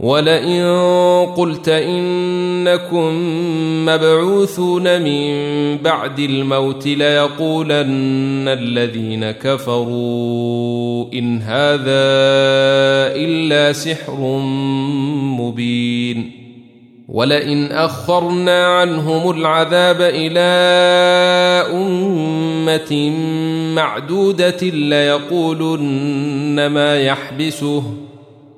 ولئن قلت إنكم مبعوثون من بعد الموت ليقولن الذين كفروا إن هذا إلا سحر مبين. ولئن أخرنا عنهم العذاب إلى أمة معدودة ليقولن ما يحبسه.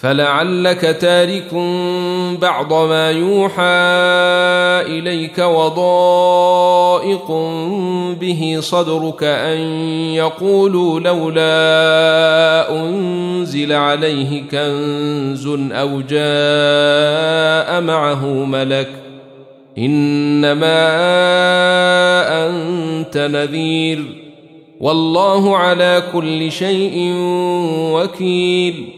فلعلك تارك بعض ما يوحى إليك وضائق به صدرك أن يقولوا لولا أنزل عليه كنز أو جاء معه ملك إنما أنت نذير والله على كل شيء وكيل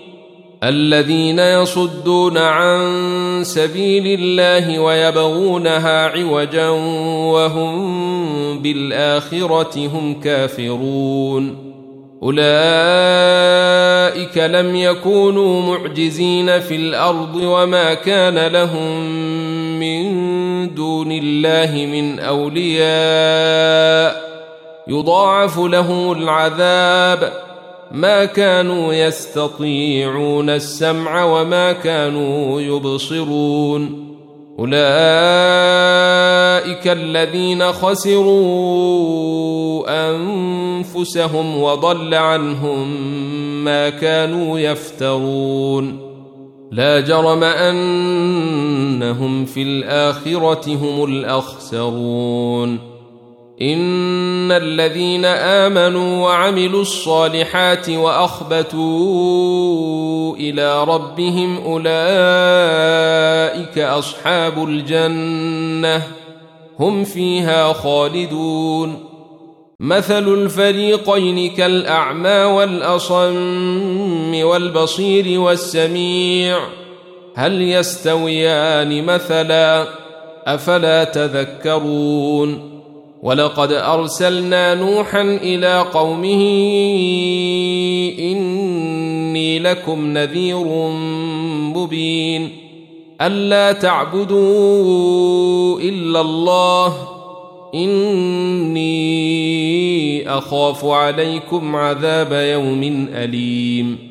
الذين يصدون عن سبيل الله ويبغونها عوجا وهم بالآخرة هم كافرون. أولئك لم يكونوا معجزين في الأرض وما كان لهم من دون الله من أولياء. يضاعف لهم العذاب. ما كانوا يستطيعون السمع وما كانوا يبصرون. أولئك الذين خسروا أنفسهم وضل عنهم ما كانوا يفترون. لا جرم أنهم في الآخرة هم الأخسرون. إن الذين آمنوا وعملوا الصالحات وأخبتوا إلى ربهم أولئك أصحاب الجنة هم فيها خالدون. مثل الفريقين كالأعمى والأصم والبصير والسميع. هل يستويان مثلا؟ أفلا تذكرون. ولقد أرسلنا نوحا إلى قومه إني لكم نذير مبين ألا تعبدوا إلا الله إني أخاف عليكم عذاب يوم أليم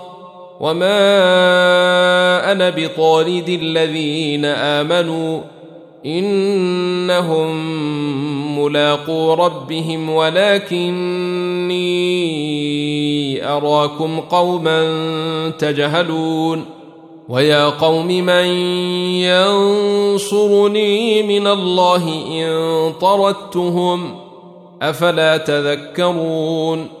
وما أنا بطارد الذين امنوا انهم ملاقو ربهم ولكني اراكم قوما تجهلون ويا قوم من ينصرني من الله ان طردتهم افلا تذكرون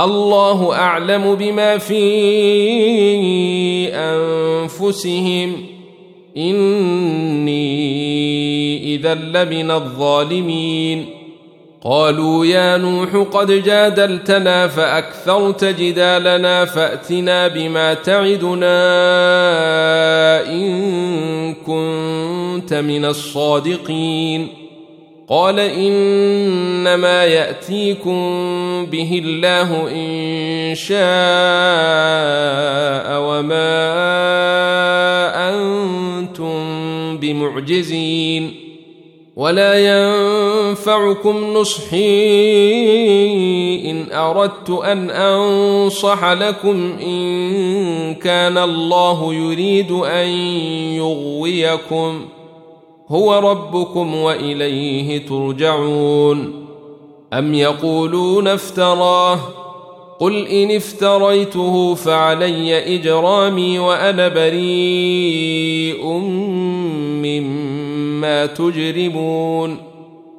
الله أعلم بما في أنفسهم. إني إذا لمن الظالمين. قالوا يا نوح قد جادلتنا فأكثرت جدالنا فأتنا بما تعدنا إن كنت من الصادقين. قال إنما يأتيكم به الله إن شاء وما أنتم بمعجزين ولا ينفعكم نصحي إن أردت أن أنصح لكم إن كان الله يريد أن يغويكم هو ربكم وإليه ترجعون. أم يقولون افتراه؟ قل إن افتريته فعلي إجرامي وأنا بريء مما تجرمون.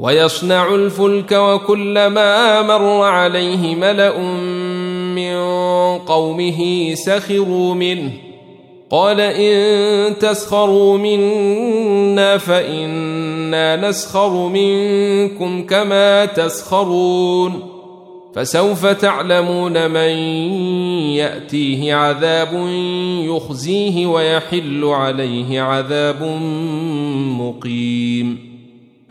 ويصنع الفلك وكلما مر عليه ملأ من قومه سخروا منه. قال إن تسخروا منا فإنا نسخر منكم كما تسخرون. فسوف تعلمون من يأتيه عذاب يخزيه ويحل عليه عذاب مقيم.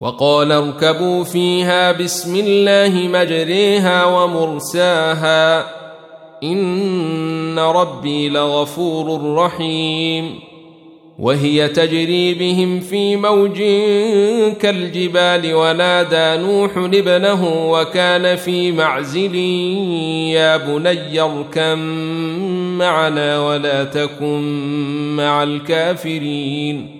وقال اركبوا فيها بسم الله مجريها ومرساها. إن ربي لغفور رحيم. وهي تجري بهم في موج كالجبال ونادى نوح ابنه وكان في معزل. يا بني اركم معنا ولا تكن مع الكافرين.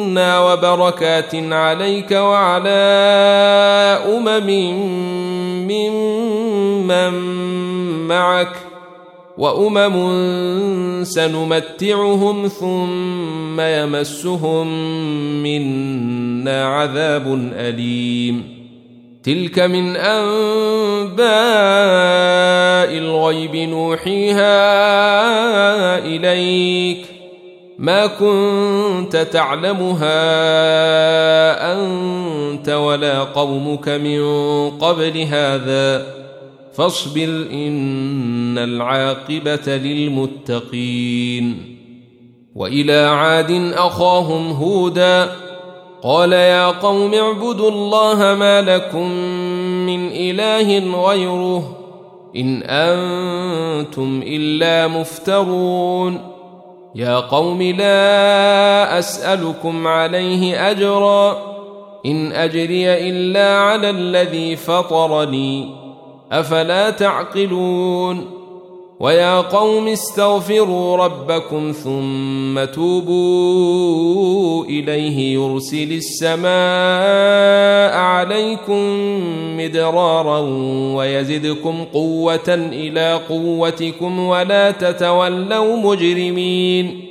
وبركات عليك وعلى امم ممن معك وامم سنمتعهم ثم يمسهم منا عذاب اليم تلك من انباء الغيب نوحيها اليك ما كنت تعلمها أنت ولا قومك من قبل هذا فاصبر إن العاقبة للمتقين وإلى عاد أخاهم هودا قال يا قوم اعبدوا الله ما لكم من إله غيره إن أنتم إلا مفترون يا قوم لا أسألكم عليه أجرا إن أجري إلا على الذي فطرني أفلا تعقلون ويا قوم استغفروا ربكم ثم توبوا إليه يرسل السماء عليكم مدرارا ويزدكم قوة إلى قوتكم ولا تتولوا مجرمين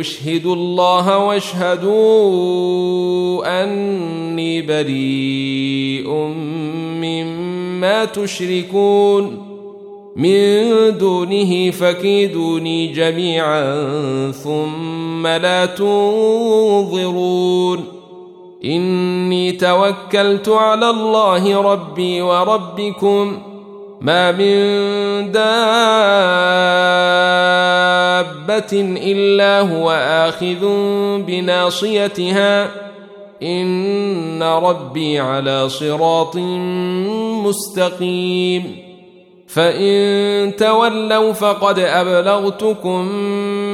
أشهد الله واشهدوا أني بريء مما تشركون. من دونه فكيدوني جميعا ثم لا تنظرون. إني توكلت على الله ربي وربكم. ما من دابة إلا هو آخذ بناصيتها. إن ربي على صراط مستقيم. فإن تولوا فقد أبلغتكم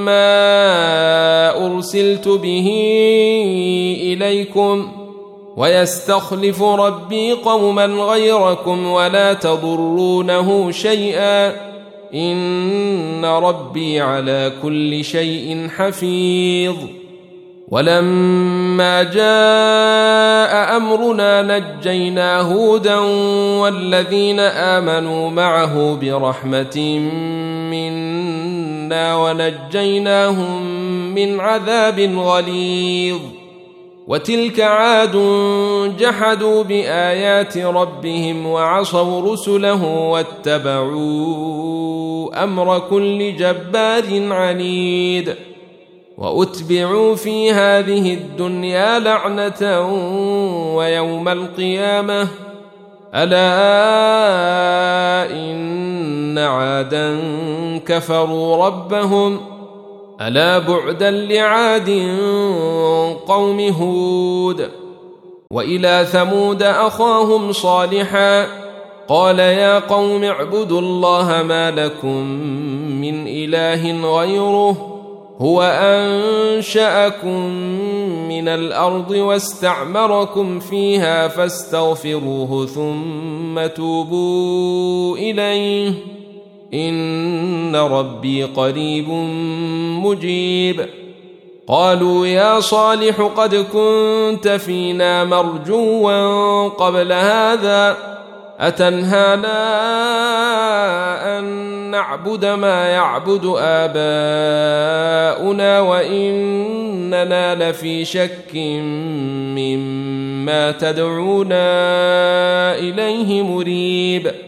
ما أرسلت به إليكم ۖ. ويستخلف ربي قوما غيركم ولا تضرونه شيئا. إن ربي على كل شيء حفيظ. ولما جاء أمرنا نجينا هودا والذين آمنوا معه برحمة منا ونجيناهم من عذاب غليظ. وتلك عاد جحدوا بآيات ربهم وعصوا رسله واتبعوا أمر كل جبار عنيد وأتبعوا في هذه الدنيا لعنة ويوم القيامة. ألا إن عادا كفروا ربهم ألا بعدا لعاد قوم هود وإلى ثمود أخاهم صالحا قال يا قوم اعبدوا الله ما لكم من إله غيره هو أنشأكم من الأرض واستعمركم فيها فاستغفروه ثم توبوا إليه ان ربي قريب مجيب. قالوا يا صالح قد كنت فينا مرجوا قبل هذا اتنهانا ان نعبد ما يعبد اباؤنا واننا لفي شك مما تدعونا اليه مريب.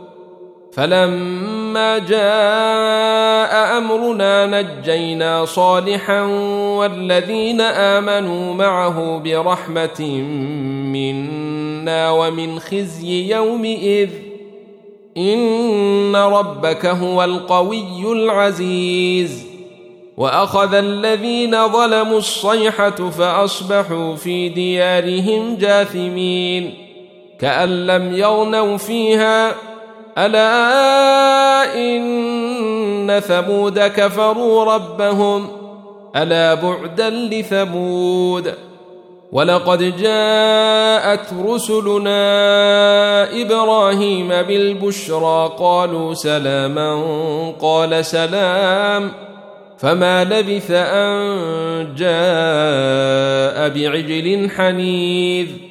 فلما جاء أمرنا نجينا صالحا والذين آمنوا معه برحمة منا ومن خزي يومئذ. إن ربك هو القوي العزيز. وأخذ الذين ظلموا الصيحة فأصبحوا في ديارهم جاثمين. كأن لم يغنوا فيها ألا إن ثمود كفروا ربهم ألا بعدا لثمود ولقد جاءت رسلنا إبراهيم بالبشرى قالوا سلاما قال سلام فما لبث أن جاء بعجل حنيذ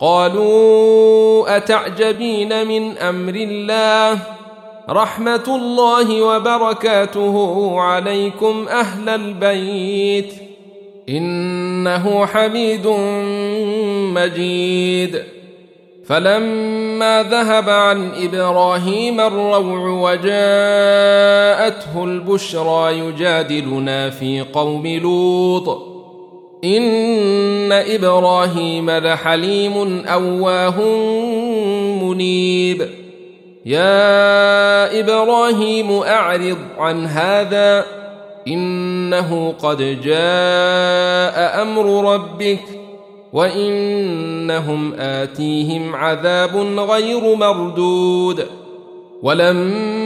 قالوا أتعجبين من أمر الله؟ رحمة الله وبركاته عليكم أهل البيت. إنه حميد مجيد. فلما ذهب عن إبراهيم الروع وجاءته البشرى يجادلنا في قوم لوط. ان إبراهيم لحليم اواه منيب. يا إبراهيم اعرض عن هذا انه قد جاء أمر ربك وانهم اتيهم عذاب غير مردود. ولما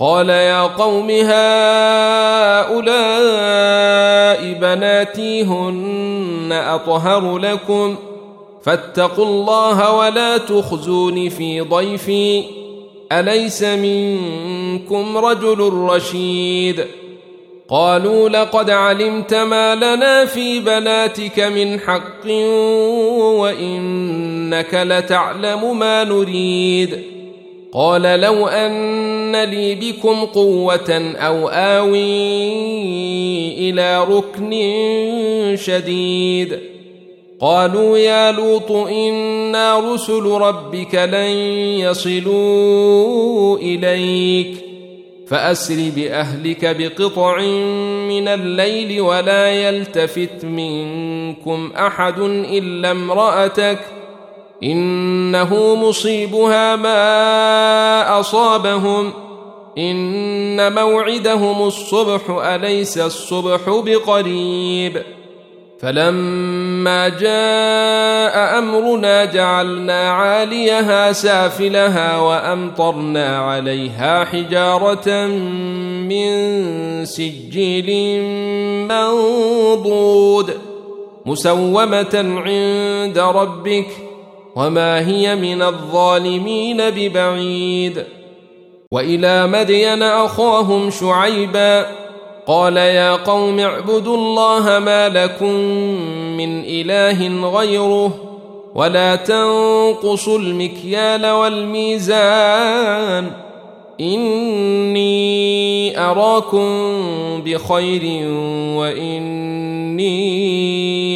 قال يا قوم هؤلاء بناتي هن أطهر لكم فاتقوا الله ولا تخزون في ضيفي أليس منكم رجل رشيد قالوا لقد علمت ما لنا في بناتك من حق وإنك لتعلم ما نريد قال لو أن لي بكم قوة أو آوي إلى ركن شديد. قالوا يا لوط إنا رسل ربك لن يصلوا إليك. فأسر بأهلك بقطع من الليل ولا يلتفت منكم أحد إلا امرأتك إنه مصيبها ما أصابهم. إن موعدهم الصبح أليس الصبح بقريب؟ فلما جاء أمرنا جعلنا عاليها سافلها وأمطرنا عليها حجارة من سجيل منضود مسومة عند ربك وما هي من الظالمين ببعيد. وإلى مدين أخاهم شعيبا قال يا قوم اعبدوا الله ما لكم من إله غيره ولا تنقصوا المكيال والميزان. إني أراكم بخير وإني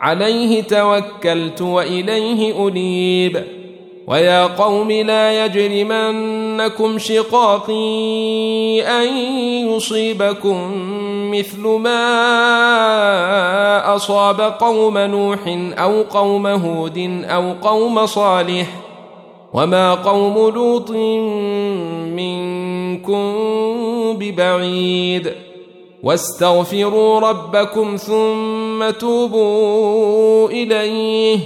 عليه توكلت وإليه أنيب. ويا قوم لا يجرمنكم شقاقي أن يصيبكم مثل ما أصاب قوم نوح أو قوم هود أو قوم صالح. وما قوم لوط منكم ببعيد. واستغفروا ربكم ثم توبوا إليه.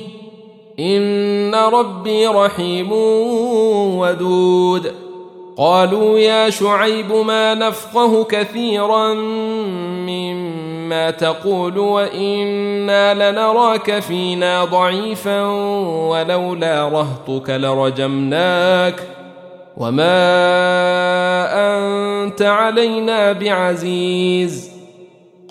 إن ربي رحيم ودود. قالوا يا شعيب ما نفقه كثيرا مما تقول وإنا لنراك فينا ضعيفا ولولا رهطك لرجمناك. وما أنت علينا بعزيز.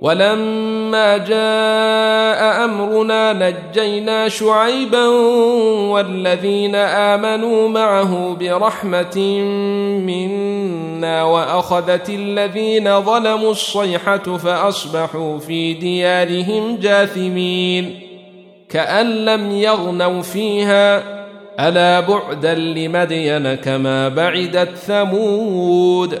ولما جاء أمرنا نجينا شعيبا والذين آمنوا معه برحمة منا وأخذت الذين ظلموا الصيحة فأصبحوا في ديارهم جاثمين كأن لم يغنوا فيها ألا بعدا لمدين كما بعدت ثمود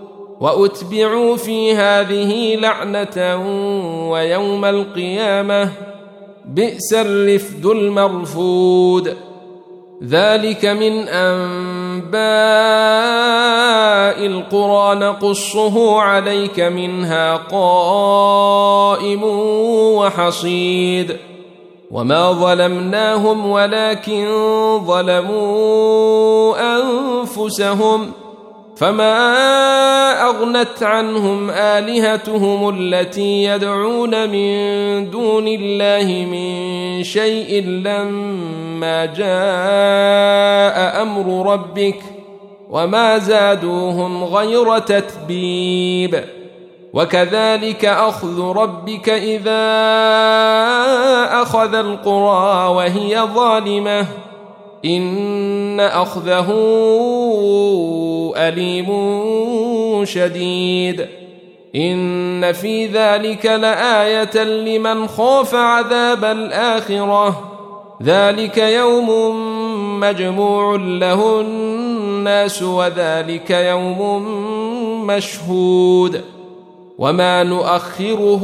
وأتبعوا في هذه لعنة ويوم القيامة بئس الرفد المرفود. ذلك من أنباء القرى نقصه عليك منها قائم وحصيد. وما ظلمناهم ولكن ظلموا أنفسهم. فما اغنت عنهم الهتهم التي يدعون من دون الله من شيء لما جاء أمر ربك وما زادوهم غير تتبيب وكذلك اخذ ربك اذا اخذ القرى وهي ظالمه إن أخذه أليم شديد. إن في ذلك لآية لمن خاف عذاب الآخرة. ذلك يوم مجموع له الناس وذلك يوم مشهود. وما نؤخره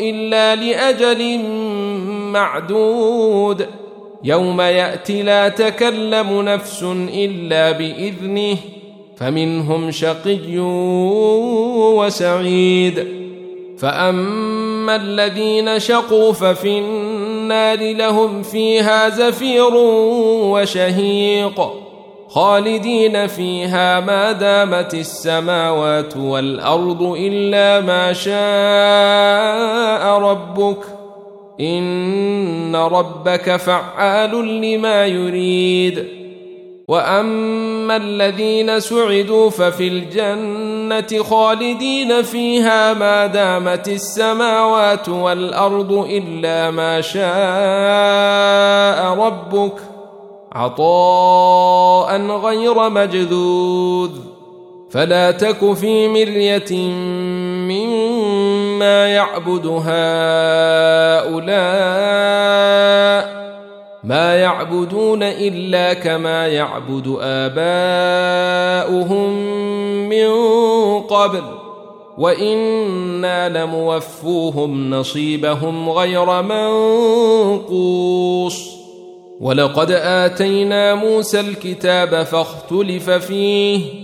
إلا لأجل معدود. يوم يأتي لا تكلم نفس إلا بإذنه فمنهم شقي وسعيد. فأما الذين شقوا ففي النار لهم فيها زفير وشهيق خالدين فيها ما دامت السماوات والأرض إلا ما شاء ربك. ان ربك فعال لما يريد واما الذين سعدوا ففي الجنه خالدين فيها ما دامت السماوات والارض الا ما شاء ربك عطاء غير مجذوذ فلا تك في مريه يعبد هؤلاء ما يعبدون إلا كما يعبد آباؤهم من قبل وإنا لموفوهم نصيبهم غير منقوص. ولقد آتينا موسى الكتاب فاختلف فيه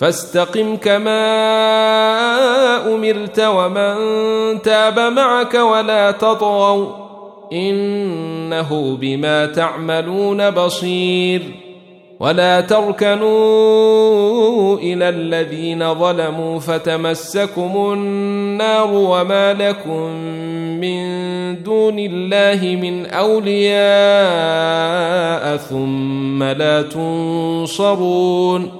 فاستقم كما أمرت ومن تاب معك ولا تطغوا إنه بما تعملون بصير ولا تركنوا إلى الذين ظلموا فتمسكم النار وما لكم من دون الله من أولياء ثم لا تنصرون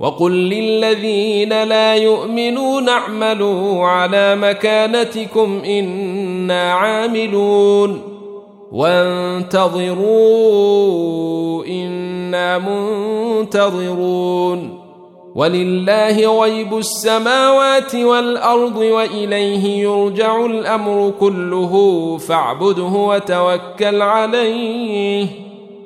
وقل للذين لا يؤمنون اعملوا على مكانتكم إنا عاملون وانتظروا إنا منتظرون ولله غيب السماوات والأرض وإليه يرجع الأمر كله فاعبده وتوكل عليه